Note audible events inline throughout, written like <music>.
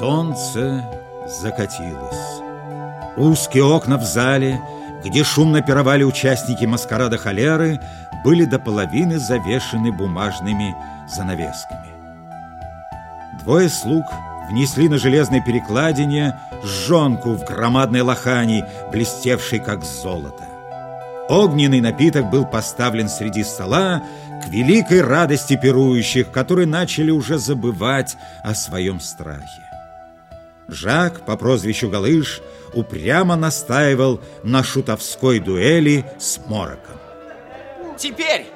Солнце закатилось. Узкие окна в зале, где шумно пировали участники маскарада холеры, были до половины завешены бумажными занавесками. Двое слуг внесли на железной перекладине жонку в громадной лохани, блестевшей как золото. Огненный напиток был поставлен среди стола к великой радости пирующих, которые начали уже забывать о своем страхе. Жак по прозвищу Галыш упрямо настаивал на шутовской дуэли с Мороком. Теперь,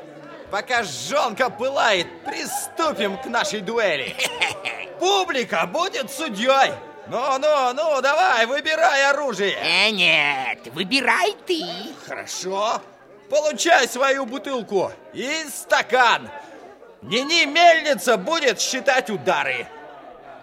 пока жонка пылает, приступим к нашей дуэли. <laughs> Публика будет судьей. Ну, ну, ну, давай, выбирай оружие. Э, нет, выбирай ты. Хорошо. Получай свою бутылку и стакан. Нини Мельница будет считать удары.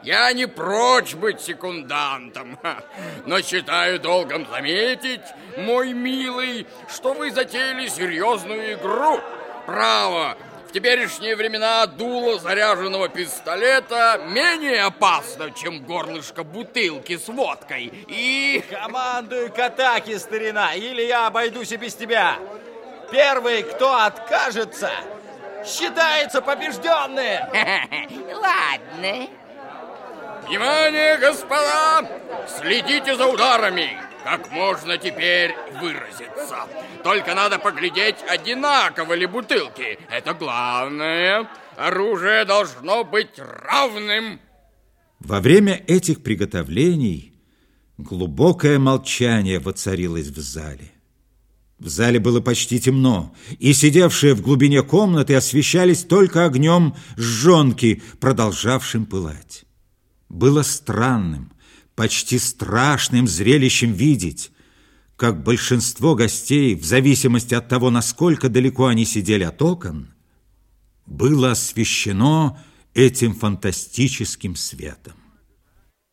Я не прочь быть секундантом, <laughs> но считаю долгом заметить, мой милый, что вы затеяли серьезную игру. Право, в теперешние времена дуло заряженного пистолета менее опасно, чем горлышко бутылки с водкой. И... Командуй к атаке, старина, или я обойдусь и без тебя. Первый, кто откажется, считается побежденным. <laughs> Ладно. Внимание, господа! Следите за ударами! Как можно теперь выразиться? Только надо поглядеть, одинаково ли бутылки. Это главное. Оружие должно быть равным. Во время этих приготовлений глубокое молчание воцарилось в зале. В зале было почти темно, и сидевшие в глубине комнаты освещались только огнем жжонки, продолжавшим пылать. Было странным, почти страшным зрелищем видеть, как большинство гостей, в зависимости от того, насколько далеко они сидели от окон, было освещено этим фантастическим светом.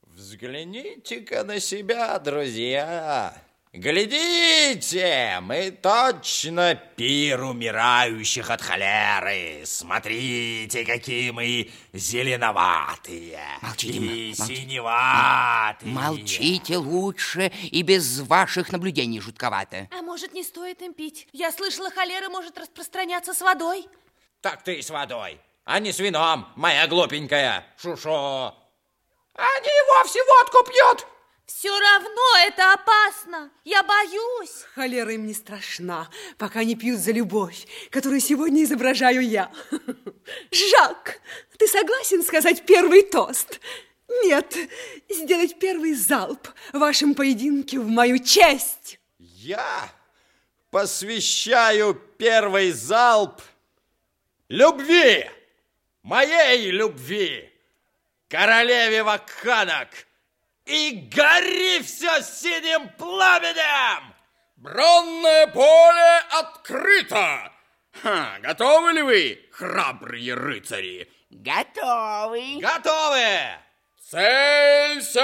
Взгляните-ка на себя, друзья! Глядите, мы точно пир умирающих от холеры. Смотрите, какие мы зеленоватые Молчите, и молчите. синеватые. Молчите лучше и без ваших наблюдений жутковато. А может, не стоит им пить? Я слышала, холера может распространяться с водой. Так ты с водой, а не с вином, моя глупенькая шушо. Они вовсе водку пьют. Все равно это опасно. Я боюсь. Холера им не страшна, пока не пьют за любовь, которую сегодня изображаю я. Жак, ты согласен сказать первый тост? Нет, сделать первый залп в вашем поединке в мою честь. Я посвящаю первый залп любви, моей любви, королеве вакханок. И гори все синим пламенем! Бронное поле открыто! Ха, готовы ли вы, храбрые рыцари? Готовы. Готовы! Целься!